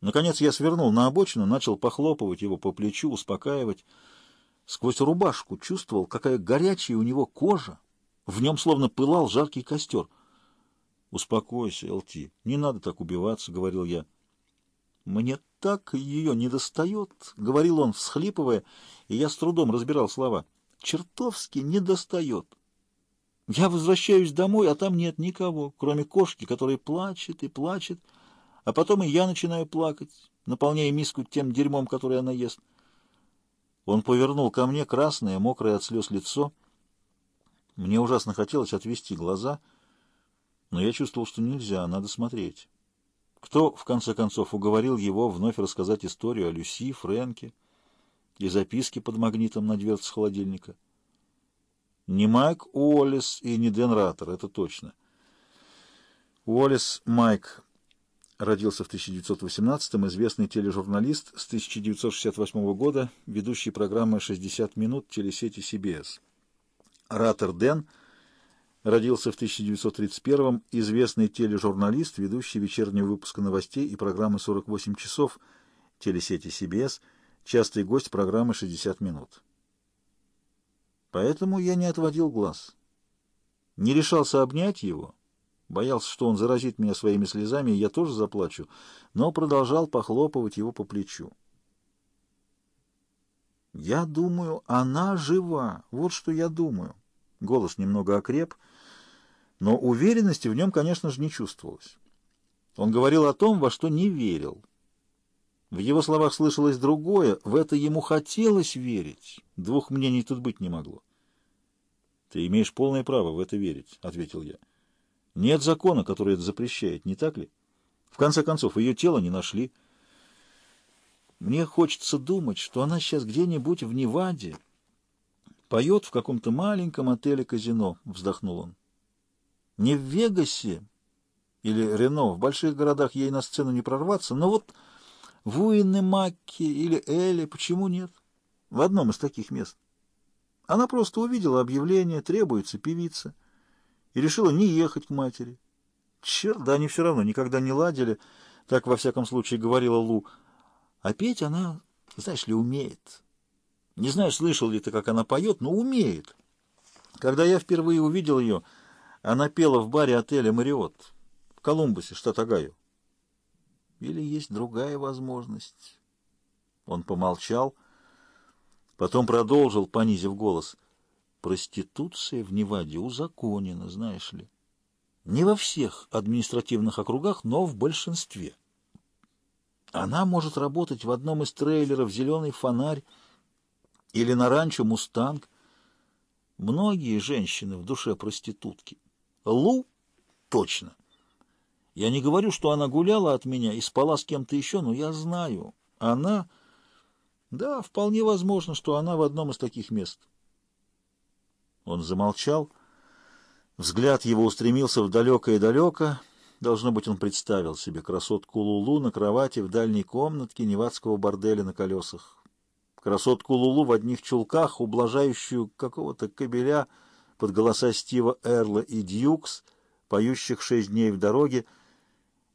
Наконец я свернул на обочину, начал похлопывать его по плечу, успокаивать. Сквозь рубашку чувствовал, какая горячая у него кожа. В нем словно пылал жаркий костер. «Успокойся, ЛТ, не надо так убиваться», — говорил я. «Мне так ее не достает», — говорил он, всхлипывая, и я с трудом разбирал слова. «Чертовски не достает. Я возвращаюсь домой, а там нет никого, кроме кошки, которая плачет и плачет, а потом и я начинаю плакать, наполняя миску тем дерьмом, которое она ест». Он повернул ко мне красное, мокрое от слез лицо. Мне ужасно хотелось отвести глаза, но я чувствовал, что нельзя, надо смотреть. Кто, в конце концов, уговорил его вновь рассказать историю о Люси, Фрэнке и записке под магнитом на дверце холодильника? Не Майк Уоллес и не Дэн Раттер, это точно. Уоллес Майк родился в 1918-м, известный тележурналист с 1968 года, ведущий программы «60 минут» телесети CBS. Ратер Дэн родился в 1931-м, известный тележурналист, ведущий вечернего выпуска новостей и программы «48 часов» телесети CBS, частый гость программы «60 минут». Поэтому я не отводил глаз. Не решался обнять его, Боялся, что он заразит меня своими слезами, и я тоже заплачу, но продолжал похлопывать его по плечу. «Я думаю, она жива. Вот что я думаю». Голос немного окреп, но уверенности в нем, конечно же, не чувствовалось. Он говорил о том, во что не верил. В его словах слышалось другое, в это ему хотелось верить. Двух мнений тут быть не могло. «Ты имеешь полное право в это верить», — ответил я. Нет закона, который это запрещает, не так ли? В конце концов, ее тело не нашли. Мне хочется думать, что она сейчас где-нибудь в Неваде поет в каком-то маленьком отеле-казино, вздохнул он. Не в Вегасе или Рено, в больших городах ей на сцену не прорваться, но вот в Уиннемакке или Эле, почему нет? В одном из таких мест. Она просто увидела объявление, требуется певица — и решила не ехать к матери. Черт, да они все равно никогда не ладили, так во всяком случае говорила Лу. А петь она, знаешь ли, умеет. Не знаю, слышал ли ты, как она поет, но умеет. Когда я впервые увидел ее, она пела в баре отеля «Мариот» в Колумбусе, штат Огайо. Или есть другая возможность? Он помолчал, потом продолжил, понизив голос — Проституция в Неваде узаконена, знаешь ли. Не во всех административных округах, но в большинстве. Она может работать в одном из трейлеров «Зеленый фонарь» или на ранчо «Мустанг». Многие женщины в душе проститутки. Лу точно. Я не говорю, что она гуляла от меня и спала с кем-то еще, но я знаю. Она... Да, вполне возможно, что она в одном из таких мест. Он замолчал. Взгляд его устремился в далекое-далеко. Должно быть, он представил себе красотку Лулу на кровати в дальней комнатке невадского борделя на колесах. Красотку Лулу в одних чулках, ублажающую какого-то кобеля под голоса Стива Эрла и Dukes, поющих шесть дней в дороге,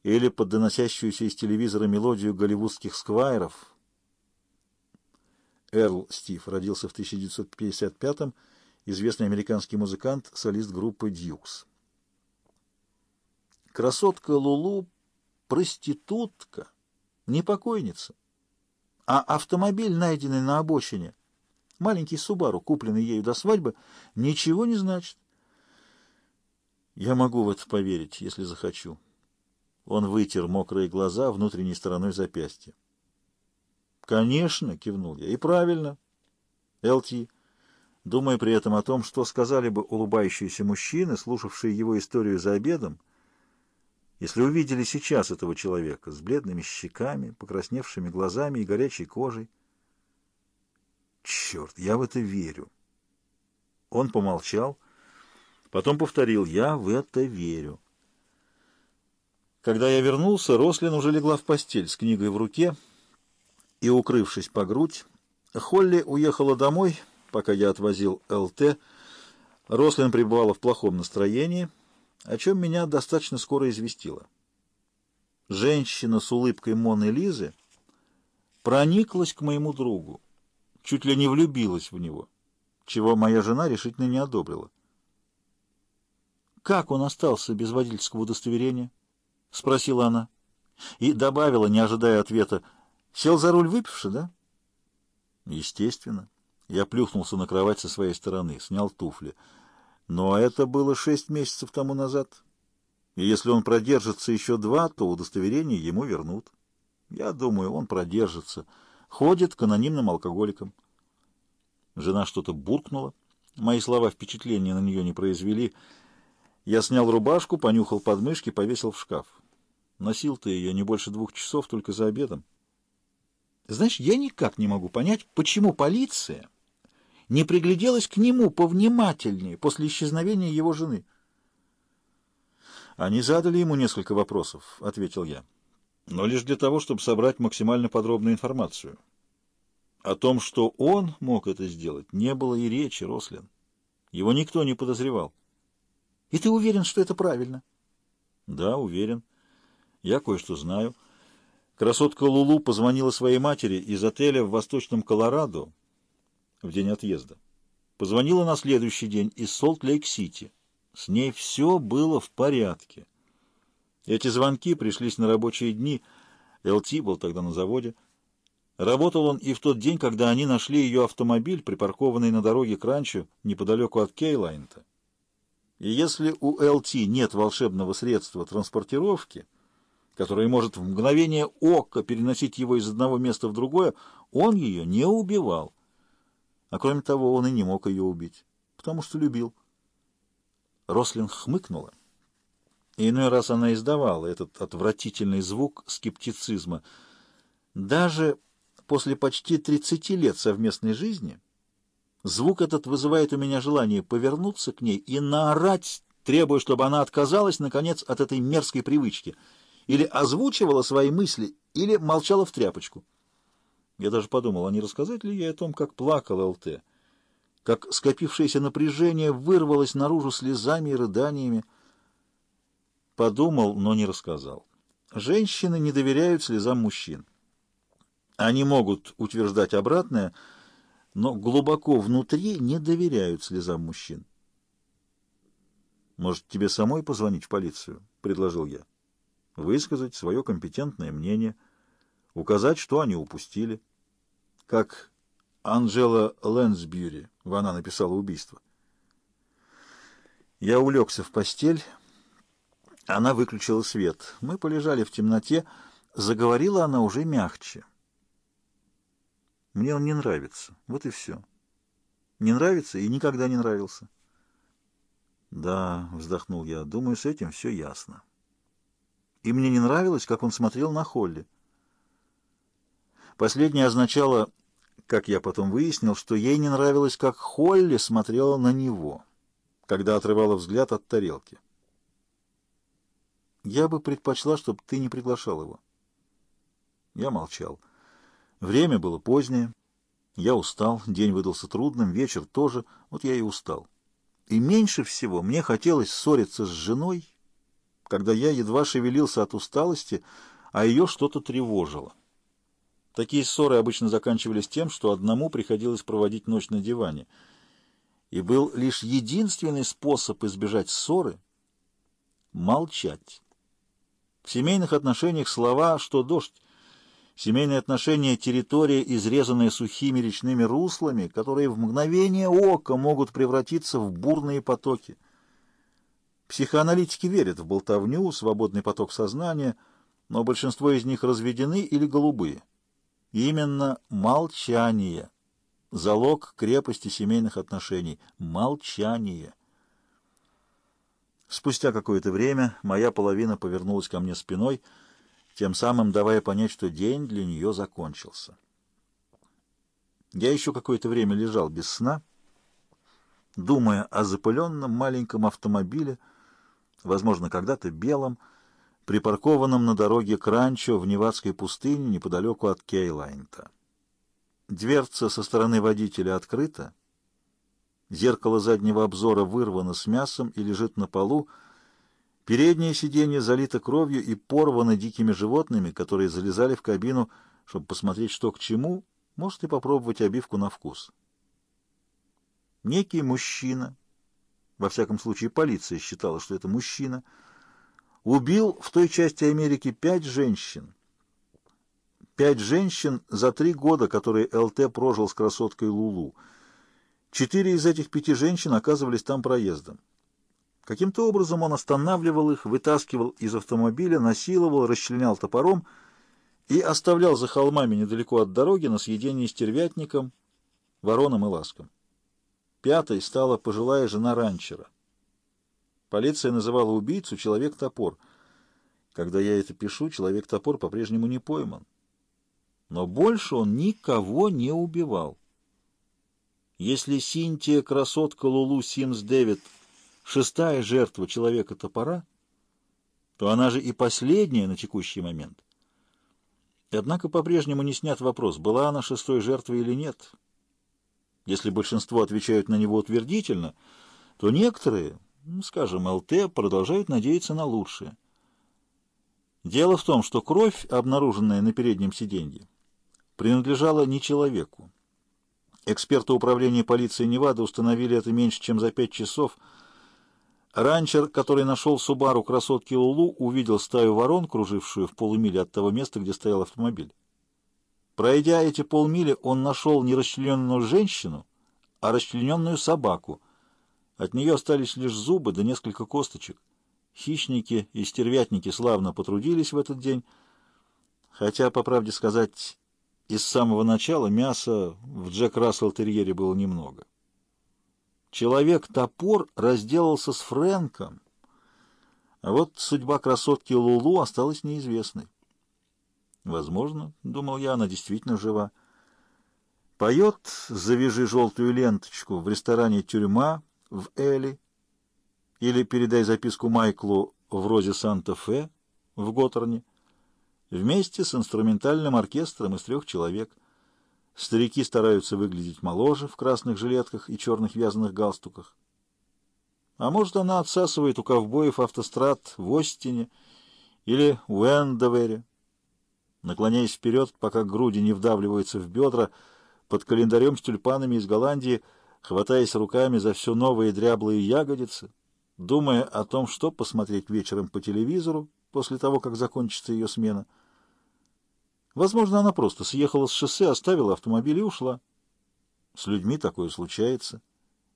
или под доносящуюся из телевизора мелодию голливудских сквайров. Эрл Стив родился в 1955 году, известный американский музыкант, солист группы «Dukes». Красотка Лулу — проститутка, не покойница. А автомобиль, найденный на обочине, маленький Субару, купленный ею до свадьбы, ничего не значит. Я могу в это поверить, если захочу. Он вытер мокрые глаза внутренней стороной запястья. «Конечно», — кивнул я, — «и правильно». «Элти, думая при этом о том, что сказали бы улыбающиеся мужчины, слушавшие его историю за обедом, если увидели сейчас этого человека с бледными щеками, покрасневшими глазами и горячей кожей. Черт, я в это верю. Он помолчал, потом повторил «Я в это верю». Когда я вернулся, Рослин уже легла в постель с книгой в руке и, укрывшись по грудь, Холли уехала домой — пока я отвозил ЛТ, Рослин пребывала в плохом настроении, о чем меня достаточно скоро известила. женщина с улыбкой Моны Лизы прониклась к моему другу, чуть ли не влюбилась в него, чего моя жена решительно не одобрила. «Как он остался без водительского удостоверения?» — спросила она. И добавила, не ожидая ответа, «Сел за руль выпивши, да?» «Естественно». Я плюхнулся на кровать со своей стороны, снял туфли. Но это было шесть месяцев тому назад. И если он продержится еще два, то удостоверение ему вернут. Я думаю, он продержится. Ходит к анонимным алкоголикам. Жена что-то буркнула. Мои слова впечатления на нее не произвели. Я снял рубашку, понюхал подмышки, повесил в шкаф. Носил ты ее не больше двух часов, только за обедом. Знаешь, я никак не могу понять, почему полиция не пригляделась к нему повнимательнее после исчезновения его жены. «Они задали ему несколько вопросов», — ответил я, — «но лишь для того, чтобы собрать максимально подробную информацию. О том, что он мог это сделать, не было и речи, Рослин. Его никто не подозревал». «И ты уверен, что это правильно?» «Да, уверен. Я кое-что знаю». Красотка Лулу позвонила своей матери из отеля в Восточном Колорадо в день отъезда. Позвонила на следующий день из Солт-Лейк-Сити. С ней все было в порядке. Эти звонки пришлись на рабочие дни. ЛТ был тогда на заводе. Работал он и в тот день, когда они нашли ее автомобиль, припаркованный на дороге к ранчо неподалеку от Кейлайнта. И если у ЛТ нет волшебного средства транспортировки, которое может в мгновение ока переносить его из одного места в другое, он ее не убивал. А кроме того, он и не мог ее убить, потому что любил. Рослин хмыкнула. И иной раз она издавала этот отвратительный звук скептицизма. Даже после почти 30 лет совместной жизни звук этот вызывает у меня желание повернуться к ней и наорать, требуя, чтобы она отказалась, наконец, от этой мерзкой привычки, или озвучивала свои мысли, или молчала в тряпочку. Я даже подумал, а не рассказать ли ей о том, как плакал ЛТ как скопившееся напряжение вырвалось наружу слезами и рыданиями. Подумал, но не рассказал. Женщины не доверяют слезам мужчин. Они могут утверждать обратное, но глубоко внутри не доверяют слезам мужчин. «Может, тебе самой позвонить в полицию?» — предложил я. «Высказать свое компетентное мнение, указать, что они упустили. Как Анжела Лэнсбьюри. Она написала убийство. Я улегся в постель. Она выключила свет. Мы полежали в темноте. Заговорила она уже мягче. Мне он не нравится. Вот и все. Не нравится и никогда не нравился. Да, вздохнул я, думаю, с этим все ясно. И мне не нравилось, как он смотрел на Холли. Последнее означало как я потом выяснил, что ей не нравилось, как Холли смотрела на него, когда отрывала взгляд от тарелки. «Я бы предпочла, чтобы ты не приглашал его». Я молчал. Время было позднее. Я устал, день выдался трудным, вечер тоже. Вот я и устал. И меньше всего мне хотелось ссориться с женой, когда я едва шевелился от усталости, а ее что-то тревожило. Такие ссоры обычно заканчивались тем, что одному приходилось проводить ночь на диване. И был лишь единственный способ избежать ссоры — молчать. В семейных отношениях слова «что дождь», семейные отношения — территория, изрезанная сухими речными руслами, которые в мгновение ока могут превратиться в бурные потоки. Психоаналитики верят в болтовню, свободный поток сознания, но большинство из них разведены или голубые. Именно молчание. Залог крепости семейных отношений. Молчание. Спустя какое-то время моя половина повернулась ко мне спиной, тем самым давая понять, что день для нее закончился. Я еще какое-то время лежал без сна, думая о запыленном маленьком автомобиле, возможно, когда-то белом, припаркованном на дороге к в Невадской пустыне неподалеку от Кейлайнта. Дверца со стороны водителя открыта, зеркало заднего обзора вырвано с мясом и лежит на полу, Переднее сиденье залито кровью и порвано дикими животными, которые залезали в кабину, чтобы посмотреть, что к чему, может и попробовать обивку на вкус. Некий мужчина, во всяком случае полиция считала, что это мужчина, убил в той части Америки пять женщин. Пять женщин за три года, которые ЛТ прожил с красоткой Лулу. Четыре из этих пяти женщин оказывались там проездом. Каким-то образом он останавливал их, вытаскивал из автомобиля, насиловал, расчленял топором и оставлял за холмами недалеко от дороги на съедение стервятником, вороном и ласком. Пятой стала пожилая жена ранчера. Полиция называла убийцу «человек-топор». Когда я это пишу, «человек-топор» по-прежнему не пойман. Но больше он никого не убивал. Если Синтия, красотка Лулу Симс Дэвид шестая жертва человека-топора, то она же и последняя на текущий момент. Однако по-прежнему не снят вопрос, была она шестой жертвой или нет. Если большинство отвечают на него утвердительно, то некоторые, скажем, ЛТ, продолжают надеяться на лучшее. Дело в том, что кровь, обнаруженная на переднем сиденье, принадлежала не человеку. Эксперты управления полиции Невады установили это меньше, чем за пять часов – Ранчер, который нашел Субару красотки Лулу, увидел стаю ворон, кружившую в полумиле от того места, где стоял автомобиль. Пройдя эти полмили, он нашел не расчлененную женщину, а расчлененную собаку. От нее остались лишь зубы да несколько косточек. Хищники и стервятники славно потрудились в этот день, хотя, по правде сказать, из самого начала мяса в Джек Рассел терьере было немного. Человек-топор разделался с Фрэнком, а вот судьба красотки Лулу осталась неизвестной. Возможно, — думал я, — она действительно жива. Поет «Завяжи желтую ленточку» в ресторане «Тюрьма» в Эли или «Передай записку Майклу» в «Розе Санта-Фе» в Готтерне вместе с инструментальным оркестром из трех человек — Старики стараются выглядеть моложе в красных жилетках и черных вязаных галстуках. А может, она отсасывает у ковбоев автострад в Остине или в Эндовере, наклоняясь вперед, пока груди не вдавливаются в бедра, под календарем с тюльпанами из Голландии, хватаясь руками за все новые дряблые ягодицы, думая о том, что посмотреть вечером по телевизору после того, как закончится ее смена — Возможно, она просто съехала с шоссе, оставила автомобиль и ушла. С людьми такое случается.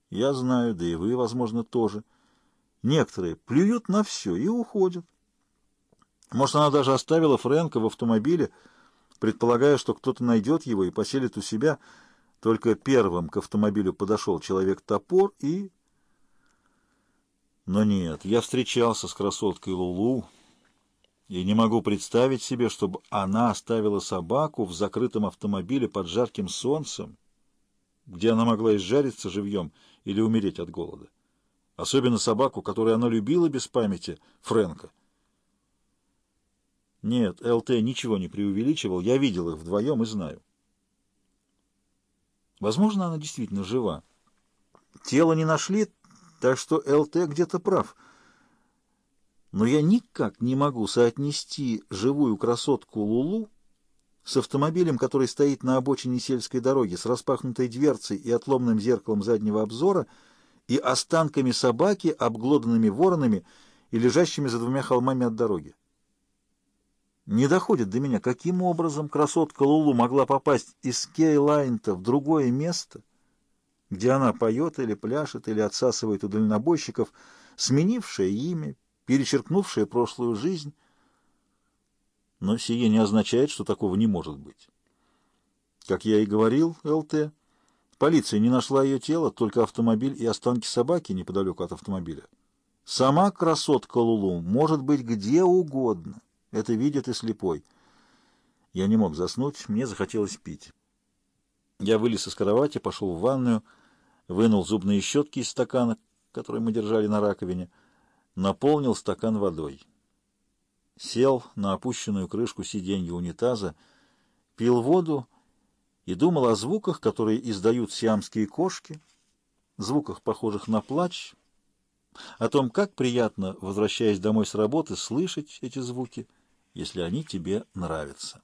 Я знаю, да и вы, возможно, тоже. Некоторые плюют на все и уходят. Может, она даже оставила Фрэнка в автомобиле, предполагая, что кто-то найдет его и поселит у себя. Только первым к автомобилю подошел человек-топор и... Но нет, я встречался с красоткой Лулу, и не могу представить себе, чтобы она оставила собаку в закрытом автомобиле под жарким солнцем, где она могла изжариться живьем или умереть от голода. Особенно собаку, которую она любила без памяти, Фрэнка. Нет, ЛТ ничего не преувеличивал, я видел их вдвоем и знаю. Возможно, она действительно жива. Тело не нашли, так что ЛТ где-то прав — но я никак не могу соотнести живую красотку Лулу с автомобилем, который стоит на обочине сельской дороги с распахнутой дверцей и отломным зеркалом заднего обзора и останками собаки, обглоданными воронами и лежащими за двумя холмами от дороги. Не доходит до меня, каким образом красотка Лулу могла попасть из Кейлайнта в другое место, где она поет или пляшет или отсасывает у дальнобойщиков, сменившее имя, перечеркнувшая прошлую жизнь, но сие не означает, что такого не может быть. Как я и говорил, ЛТ, полиция не нашла ее тело, только автомобиль и останки собаки неподалеку от автомобиля. Сама красотка Лулу может быть где угодно, это видит и слепой. Я не мог заснуть, мне захотелось пить. Я вылез из кровати, пошел в ванную, вынул зубные щетки из стакана, который мы держали на раковине, наполнил стакан водой. Сел на опущенную крышку сиденья унитаза, пил воду и думал о звуках, которые издают сиамские кошки, звуках, похожих на плач, о том, как приятно, возвращаясь домой с работы, слышать эти звуки, если они тебе нравятся.